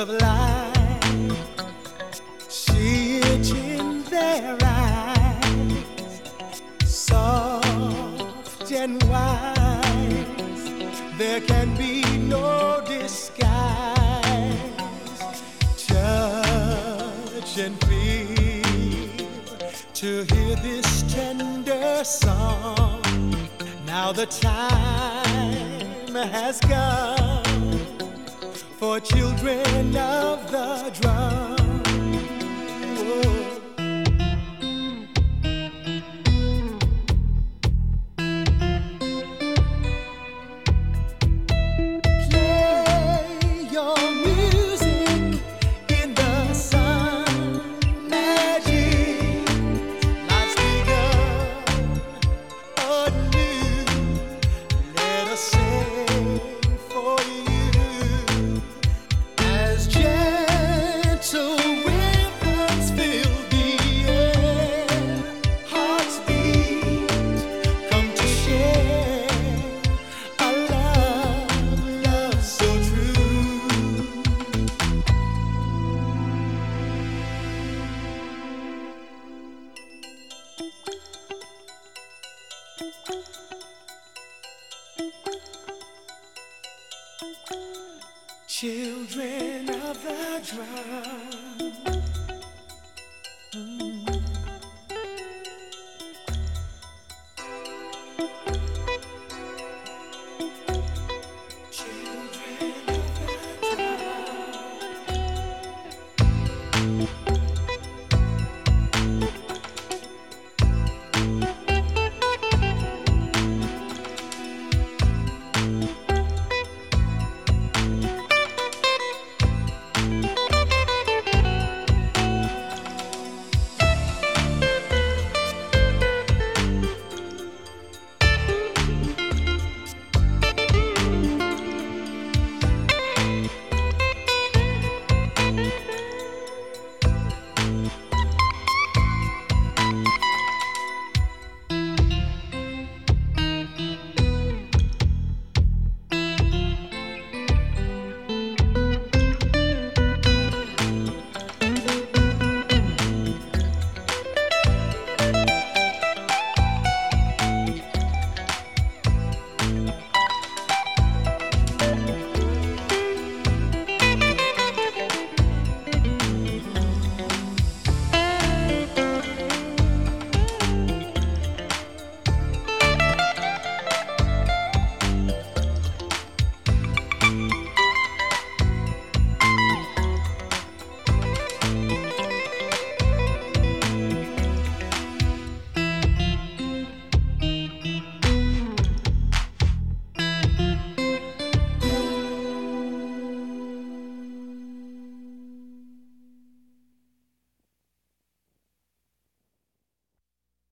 of life. See it in their eyes, soft and wise. There can be no disguise. Touch and feel to hear this tender song. Now the time has come for children of the drum. Children of the drum.